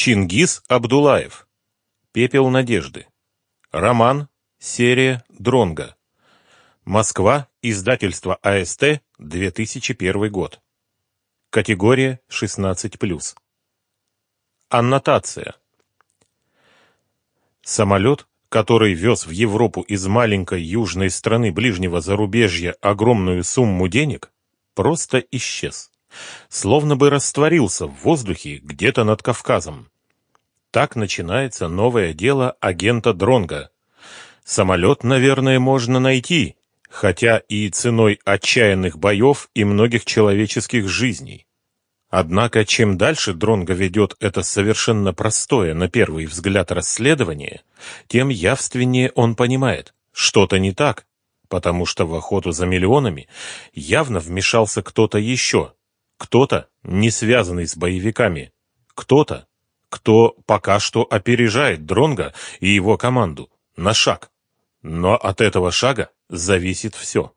Чингис Абдулаев. Пепел надежды. Роман. Серия Дронга. Москва. Издательство АСТ. 2001 год. Категория 16+. Аннотация. Самолет, который вез в Европу из маленькой южной страны ближнего зарубежья огромную сумму денег, просто исчез. Словно бы растворился в воздухе где-то над Кавказом. Так начинается новое дело агента Дронга. Самолет, наверное, можно найти, хотя и ценой отчаянных боев и многих человеческих жизней. Однако, чем дальше Дронго ведет это совершенно простое, на первый взгляд, расследование, тем явственнее он понимает, что-то не так, потому что в охоту за миллионами явно вмешался кто-то еще, кто-то, не связанный с боевиками, кто-то, кто пока что опережает Дронга и его команду на шаг. Но от этого шага зависит все.